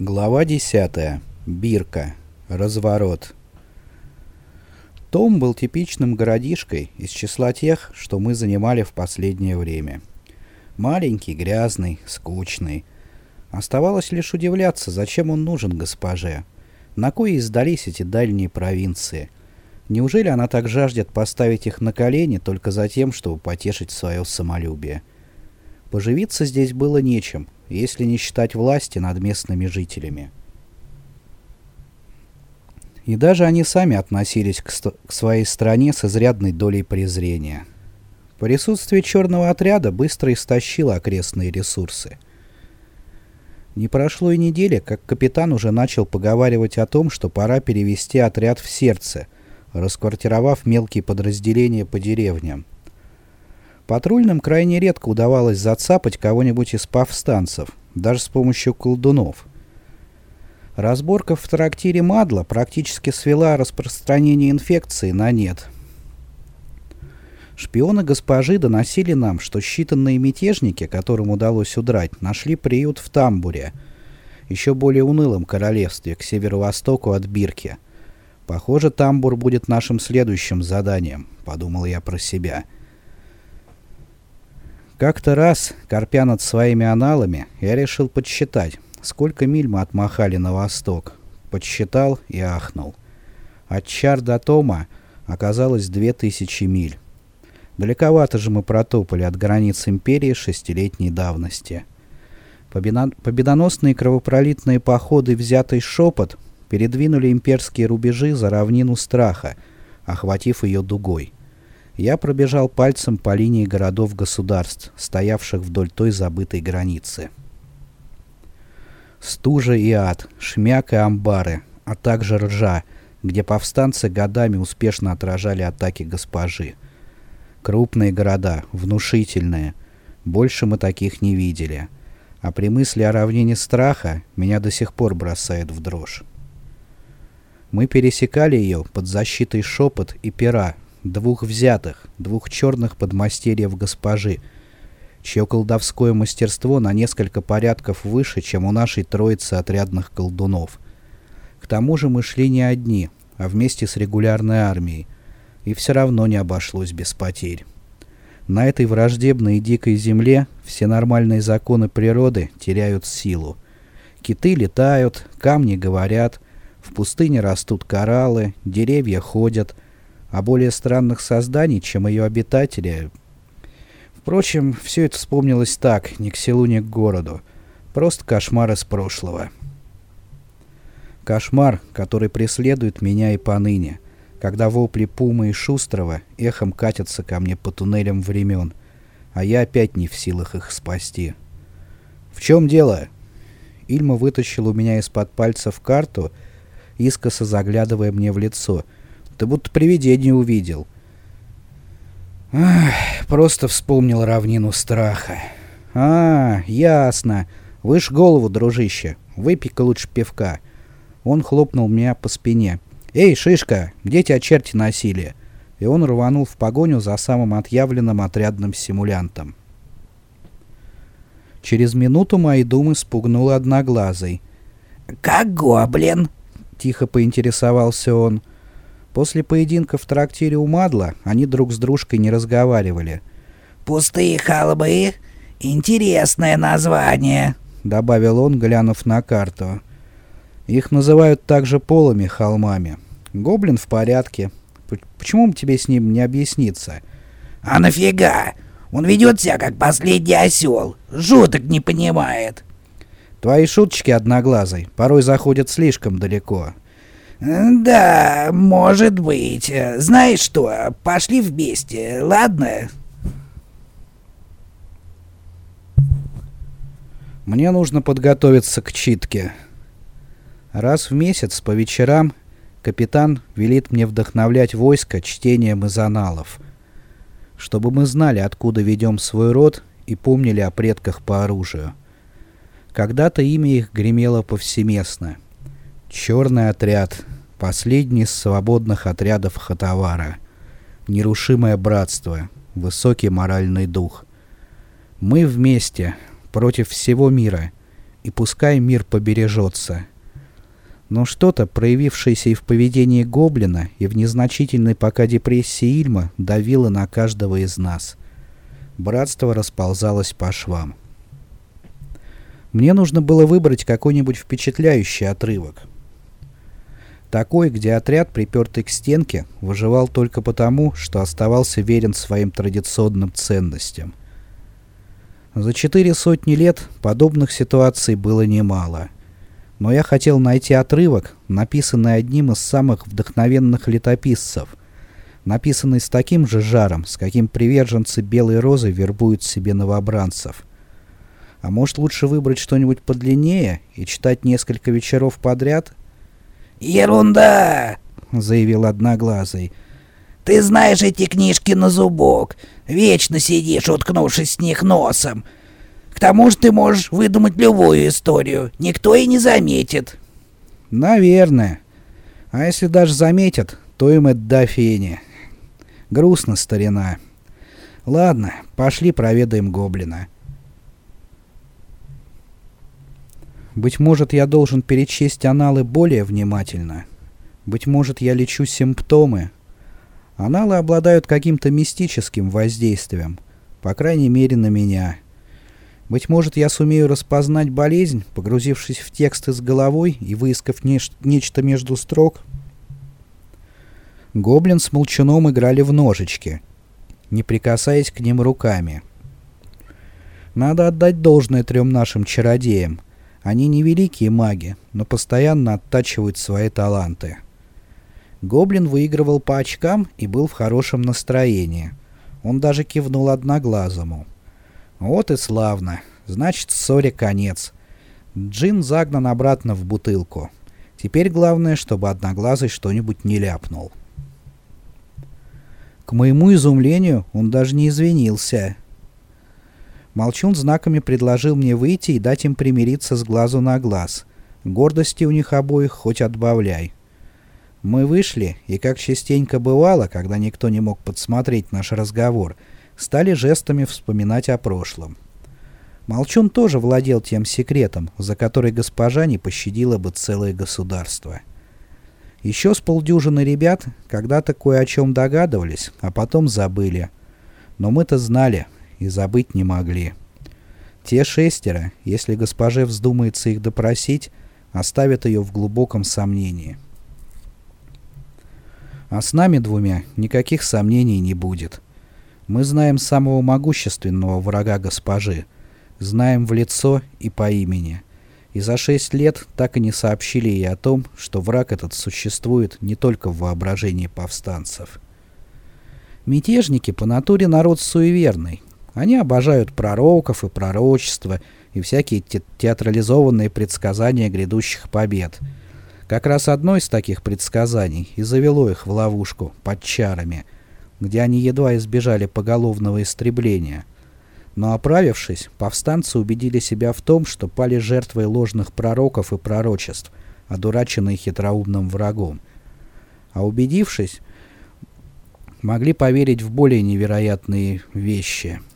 Глава 10. Бирка. Разворот. Том был типичным городишкой из числа тех, что мы занимали в последнее время. Маленький, грязный, скучный. Оставалось лишь удивляться, зачем он нужен госпоже. На кое издались эти дальние провинции? Неужели она так жаждет поставить их на колени только за тем, чтобы потешить свое самолюбие? Поживиться здесь было нечем, если не считать власти над местными жителями. И даже они сами относились к, к своей стране с изрядной долей презрения. Присутствие черного отряда быстро истощило окрестные ресурсы. Не прошло и недели, как капитан уже начал поговаривать о том, что пора перевести отряд в сердце, расквартировав мелкие подразделения по деревням. Патрульным крайне редко удавалось зацапать кого-нибудь из повстанцев, даже с помощью колдунов. Разборка в трактире Мадла практически свела распространение инфекции на нет. Шпионы госпожи доносили нам, что считанные мятежники, которым удалось удрать, нашли приют в Тамбуре, еще более унылом королевстве, к северо-востоку от Бирки. Похоже, Тамбур будет нашим следующим заданием, подумал я про себя. — как-то раз, корпя над своими аналами, я решил подсчитать, сколько миль мы отмахали на восток. Подсчитал и ахнул. От Чар до Тома оказалось две тысячи миль. Далековато же мы протопали от границ империи шестилетней давности. Победоносные кровопролитные походы «Взятый шепот» передвинули имперские рубежи за равнину страха, охватив ее дугой. Я пробежал пальцем по линии городов-государств, стоявших вдоль той забытой границы. Стужа и ад, шмяк и амбары, а также ржа, где повстанцы годами успешно отражали атаки госпожи. Крупные города, внушительные. Больше мы таких не видели. А при мысли о равнине страха меня до сих пор бросает в дрожь. Мы пересекали ее под защитой шепот и пера, двух взятых, двух черных подмастерьев госпожи, чье колдовское мастерство на несколько порядков выше, чем у нашей троицы отрядных колдунов. К тому же мы шли не одни, а вместе с регулярной армией, и все равно не обошлось без потерь. На этой враждебной и дикой земле все нормальные законы природы теряют силу. Киты летают, камни говорят, в пустыне растут кораллы, деревья ходят, а более странных созданий, чем ее обитатели. Впрочем, все это вспомнилось так, ни к селу, ни к городу. Просто кошмар из прошлого. Кошмар, который преследует меня и поныне, когда вопли Пумы и Шустрова эхом катятся ко мне по туннелям времен, а я опять не в силах их спасти. «В чем дело?» Ильма вытащил у меня из-под пальцев карту, искоса заглядывая мне в лицо — ты будто привидение увидел. Ах, просто вспомнил равнину страха. А, ясно. Выше голову, дружище. Выпей-ка лучше пивка. Он хлопнул меня по спине. «Эй, Шишка, где тебя черти носили?» И он рванул в погоню за самым отъявленным отрядным симулянтом. Через минуту мои думы спугнул одноглазый. «Как гоблин?» — тихо поинтересовался он. — После поединка в трактире у Мадла они друг с дружкой не разговаривали. «Пустые холмы? Интересное название», — добавил он, глянув на карту. «Их называют также полыми холмами. Гоблин в порядке. Почему тебе с ним не объясниться?» «А нафига? Он ведет себя как последний осел. Жуток не понимает». «Твои шуточки, одноглазый, порой заходят слишком далеко». «Да, может быть. Знаешь что, пошли вместе, ладно?» Мне нужно подготовиться к читке. Раз в месяц по вечерам капитан велит мне вдохновлять войско чтением из аналов, чтобы мы знали, откуда ведем свой род и помнили о предках по оружию. Когда-то имя их гремело повсеместно. Черный отряд, последний из свободных отрядов Хатавара. Нерушимое братство, высокий моральный дух. Мы вместе, против всего мира, и пускай мир побережется. Но что-то, проявившееся и в поведении гоблина, и в незначительной пока депрессии Ильма, давило на каждого из нас. Братство расползалось по швам. Мне нужно было выбрать какой-нибудь впечатляющий отрывок. Такой, где отряд, припертый к стенке, выживал только потому, что оставался верен своим традиционным ценностям. За четыре сотни лет подобных ситуаций было немало. Но я хотел найти отрывок, написанный одним из самых вдохновенных летописцев, написанный с таким же жаром, с каким приверженцы Белой Розы вербуют себе новобранцев – а может лучше выбрать что-нибудь подлиннее и читать несколько вечеров подряд? «Ерунда!» — заявил Одноглазый. «Ты знаешь эти книжки на зубок. Вечно сидишь, уткнувшись с них носом. К тому же ты можешь выдумать любую историю. Никто и не заметит». «Наверное. А если даже заметят, то им это до фени. Грустно, старина. Ладно, пошли проведаем гоблина». Быть может, я должен перечесть аналы более внимательно. Быть может, я лечу симптомы. Аналы обладают каким-то мистическим воздействием, по крайней мере на меня. Быть может, я сумею распознать болезнь, погрузившись в тексты с головой и выискав неш нечто между строк. Гоблин с молчуном играли в ножички, не прикасаясь к ним руками. Надо отдать должное трем нашим чародеям — они не великие маги, но постоянно оттачивают свои таланты. Гоблин выигрывал по очкам и был в хорошем настроении. Он даже кивнул одноглазому. Вот и славно. Значит, ссоре конец. Джин загнан обратно в бутылку. Теперь главное, чтобы одноглазый что-нибудь не ляпнул. К моему изумлению, он даже не извинился. Молчун знаками предложил мне выйти и дать им примириться с глазу на глаз. Гордости у них обоих хоть отбавляй. Мы вышли, и как частенько бывало, когда никто не мог подсмотреть наш разговор, стали жестами вспоминать о прошлом. Молчун тоже владел тем секретом, за который госпожа не пощадила бы целое государство. Еще с полдюжины ребят когда-то кое о чем догадывались, а потом забыли. Но мы-то знали, и забыть не могли. Те шестеро, если госпоже вздумается их допросить, оставят ее в глубоком сомнении. А с нами двумя никаких сомнений не будет. Мы знаем самого могущественного врага госпожи, знаем в лицо и по имени. И за шесть лет так и не сообщили ей о том, что враг этот существует не только в воображении повстанцев. Мятежники по натуре народ суеверный, они обожают пророков и пророчества, и всякие те театрализованные предсказания грядущих побед. Как раз одно из таких предсказаний и завело их в ловушку под чарами, где они едва избежали поголовного истребления. Но оправившись, повстанцы убедили себя в том, что пали жертвой ложных пророков и пророчеств, одураченные хитроумным врагом. А убедившись, могли поверить в более невероятные вещи –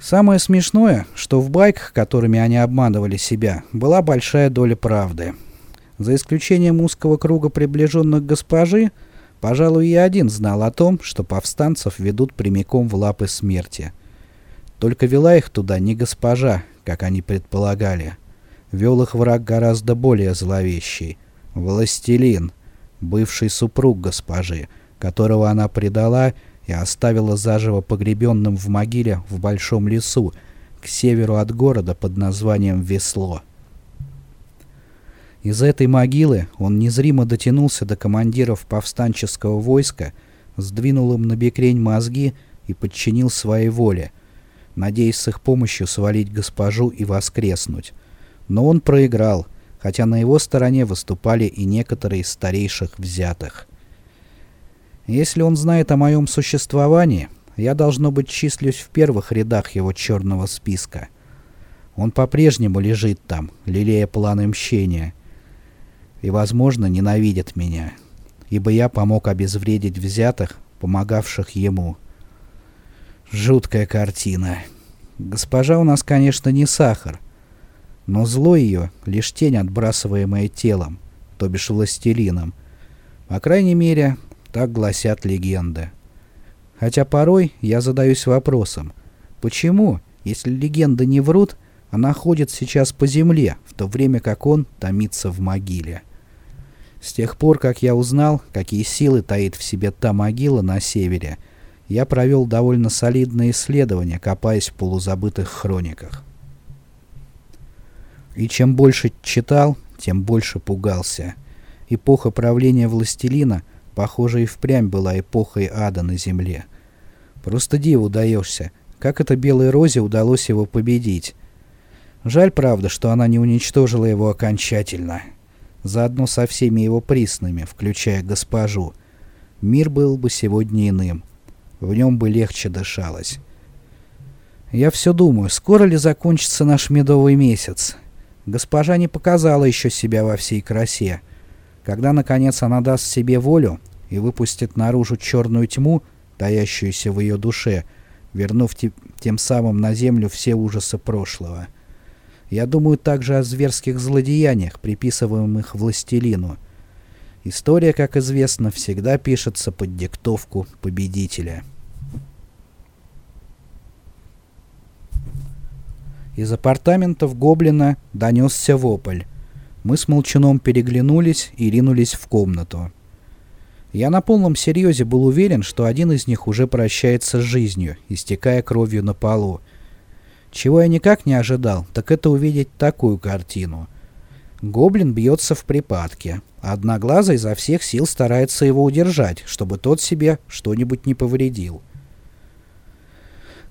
Самое смешное, что в байках, которыми они обманывали себя, была большая доля правды. За исключением узкого круга приближенных госпожи, пожалуй, я один знал о том, что повстанцев ведут прямиком в лапы смерти. Только вела их туда не госпожа, как они предполагали. Вел их враг гораздо более зловещий. Властелин, бывший супруг госпожи, которого она предала и оставила заживо погребенным в могиле в большом лесу, к северу от города под названием Весло. Из этой могилы он незримо дотянулся до командиров повстанческого войска, сдвинул им на бекрень мозги и подчинил своей воле, надеясь с их помощью свалить госпожу и воскреснуть. Но он проиграл, хотя на его стороне выступали и некоторые из старейших взятых. Если он знает о моем существовании, я, должно быть, числюсь в первых рядах его черного списка. Он по-прежнему лежит там, лелея планы мщения, и, возможно, ненавидит меня, ибо я помог обезвредить взятых, помогавших ему. Жуткая картина. Госпожа у нас, конечно, не сахар, Но зло ее — лишь тень, отбрасываемая телом, то бишь властелином. По крайней мере, так гласят легенды. Хотя порой я задаюсь вопросом, почему, если легенды не врут, она ходит сейчас по земле, в то время как он томится в могиле. С тех пор, как я узнал, какие силы таит в себе та могила на севере, я провел довольно солидное исследование, копаясь в полузабытых хрониках. И чем больше читал, тем больше пугался. Эпоха правления властелина, похоже, и впрямь была эпохой ада на земле. Просто диву даешься, как это Белой Розе удалось его победить. Жаль, правда, что она не уничтожила его окончательно заодно со всеми его приснами, включая госпожу. Мир был бы сегодня иным. В нем бы легче дышалось. Я все думаю, скоро ли закончится наш медовый месяц? Госпожа не показала еще себя во всей красе. Когда, наконец, она даст себе волю и выпустит наружу черную тьму, таящуюся в ее душе, вернув тем самым на землю все ужасы прошлого — я думаю также о зверских злодеяниях, приписываемых властелину. История, как известно, всегда пишется под диктовку победителя. Из апартаментов Гоблина донесся вопль. Мы с Молчуном переглянулись и ринулись в комнату. Я на полном серьезе был уверен, что один из них уже прощается с жизнью, истекая кровью на полу. Чего я никак не ожидал, так это увидеть такую картину. Гоблин бьется в припадке, Одноглазый изо всех сил старается его удержать, чтобы тот себе что-нибудь не повредил.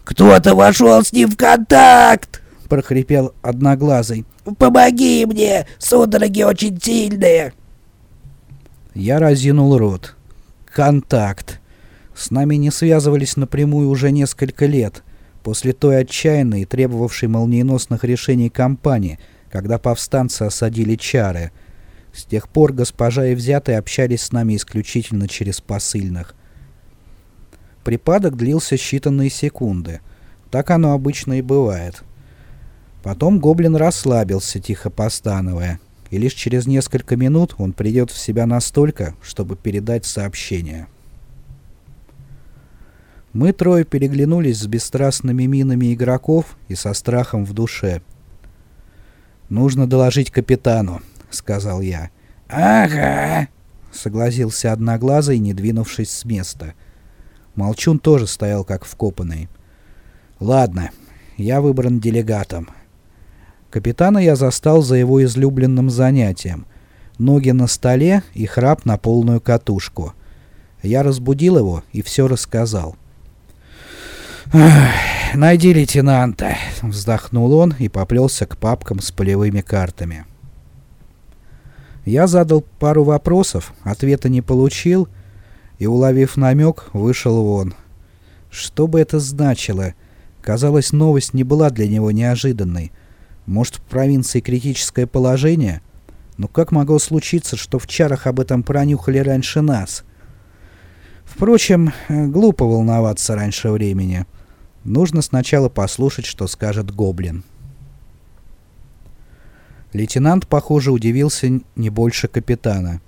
«Кто-то вошел с ним в контакт!» — прохрипел Одноглазый. «Помоги мне! Судороги очень сильные!» Я разинул рот. «Контакт!» С нами не связывались напрямую уже несколько лет. После той отчаянной требовавшей молниеносных решений кампании, когда повстанцы осадили чары, с тех пор госпожа и взятые общались с нами исключительно через посыльных. Припадок длился считанные секунды. Так оно обычно и бывает. Потом гоблин расслабился, тихо постановая, и лишь через несколько минут он придет в себя настолько, чтобы передать сообщение. Мы трое переглянулись с бесстрастными минами игроков и со страхом в душе. «Нужно доложить капитану», — сказал я. «Ага», — согласился Одноглазый, не двинувшись с места. Молчун тоже стоял как вкопанный. «Ладно, я выбран делегатом». Капитана я застал за его излюбленным занятием. Ноги на столе и храп на полную катушку. Я разбудил его и все рассказал. «Найди лейтенанта», — вздохнул он и поплелся к папкам с полевыми картами. Я задал пару вопросов, ответа не получил, и, уловив намек, вышел вон. Что бы это значило? Казалось, новость не была для него неожиданной. Может, в провинции критическое положение? Но как могло случиться, что в чарах об этом пронюхали раньше нас? Впрочем, глупо волноваться раньше времени. Нужно сначала послушать, что скажет Гоблин. Лейтенант, похоже, удивился не больше капитана.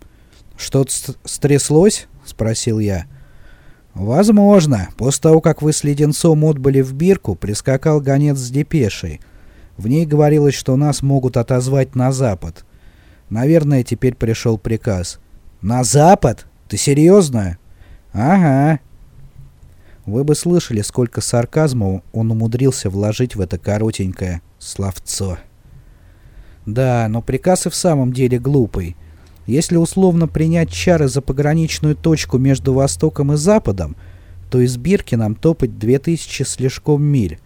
«Что-то стряслось?» — спросил я. «Возможно. После того, как вы с леденцом отбыли в Бирку, прискакал гонец с депешей. В ней говорилось, что нас могут отозвать на запад. Наверное, теперь пришел приказ». «На запад? Ты серьезно?» «Ага. Вы бы слышали, сколько сарказма он умудрился вложить в это коротенькое словцо. Да, но приказ и в самом деле глупый. Если условно принять чары за пограничную точку между Востоком и Западом, то из Бирки нам топать 2000 слишком миль.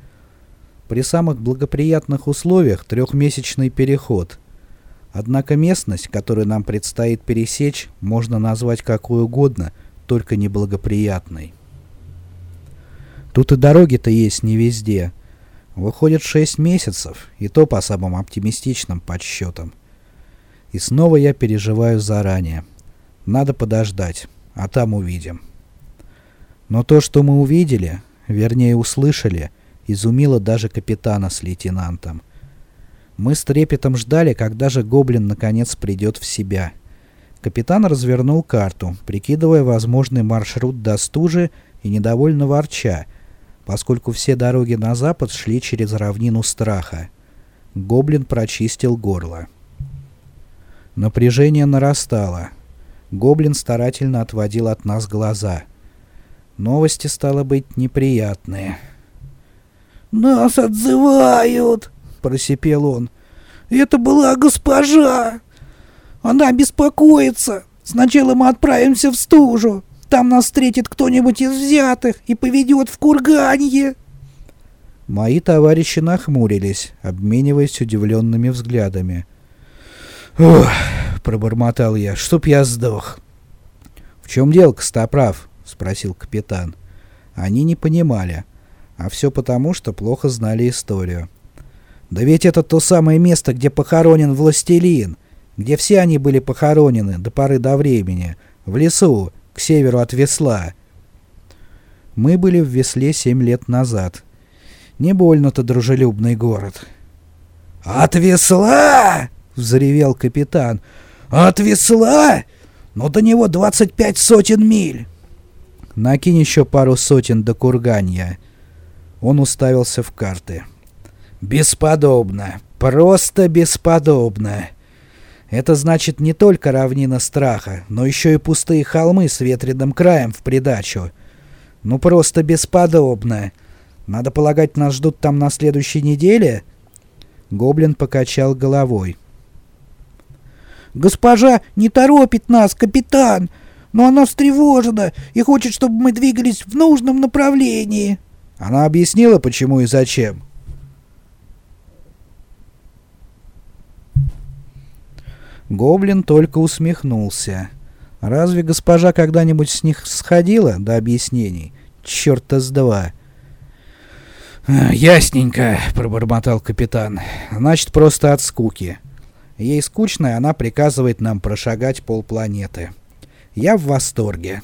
При самых благоприятных условиях трехмесячный переход. Однако местность, которую нам предстоит пересечь, можно назвать какой угодно, только неблагоприятной. Тут и дороги-то есть не везде. Выходит шесть месяцев, и то по самым оптимистичным подсчетам. И снова я переживаю заранее. Надо подождать, а там увидим. Но то, что мы увидели, вернее услышали, изумило даже капитана с лейтенантом. Мы с трепетом ждали, когда же гоблин наконец придет в себя. Капитан развернул карту, прикидывая возможный маршрут до стужи и недовольно ворча, поскольку все дороги на запад шли через равнину страха. Гоблин прочистил горло. Напряжение нарастало. Гоблин старательно отводил от нас глаза. Новости, стало быть, неприятные. «Нас отзывают!» — просипел он. «Это была госпожа! Она беспокоится! Сначала мы отправимся в стужу, там нас встретит кто-нибудь из взятых и поведет в курганье!» Мои товарищи нахмурились, обмениваясь удивленными взглядами. «Ох!» — пробормотал я. «Чтоб я сдох!» «В чем дело, Костоправ?» — спросил капитан. Они не понимали. А все потому, что плохо знали историю. «Да ведь это то самое место, где похоронен властелин, где все они были похоронены до поры до времени, в лесу, к северу от Весла». Мы были в Весле семь лет назад. Не больно-то дружелюбный город. «От Весла!» — взревел капитан. «От Весла? Но до него двадцать пять сотен миль!» «Накинь еще пару сотен до Курганья». Он уставился в карты. «Бесподобно! Просто бесподобно! Это значит не только равнина страха, но еще и пустые холмы с ветреным краем в придачу. Ну просто бесподобно! Надо полагать, нас ждут там на следующей неделе?» Гоблин покачал головой. «Госпожа не торопит нас, капитан, но она встревожена и хочет, чтобы мы двигались в нужном направлении». Она объяснила, почему и зачем. Гоблин только усмехнулся. Разве госпожа когда-нибудь с них сходила до объяснений? Чёрта с два. «Ясненько», — пробормотал капитан. «Значит, просто от скуки. Ей скучно, и она приказывает нам прошагать полпланеты. Я в восторге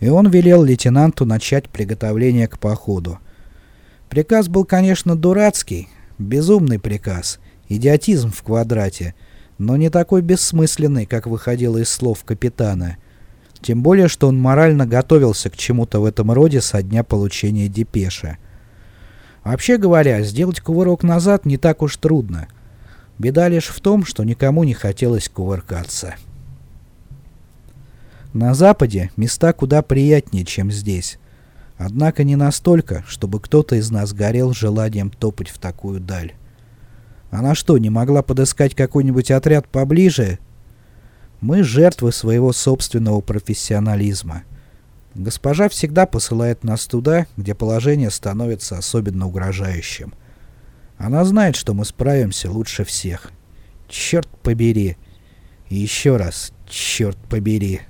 и он велел лейтенанту начать приготовление к походу. Приказ был, конечно, дурацкий, безумный приказ, идиотизм в квадрате, но не такой бессмысленный, как выходило из слов капитана. Тем более, что он морально готовился к чему-то в этом роде со дня получения депеши. Вообще говоря, сделать кувырок назад не так уж трудно. Беда лишь в том, что никому не хотелось кувыркаться. На Западе места куда приятнее, чем здесь. Однако не настолько, чтобы кто-то из нас горел желанием топать в такую даль. Она что, не могла подыскать какой-нибудь отряд поближе? Мы жертвы своего собственного профессионализма. Госпожа всегда посылает нас туда, где положение становится особенно угрожающим. Она знает, что мы справимся лучше всех. Черт побери. И еще раз, черт побери.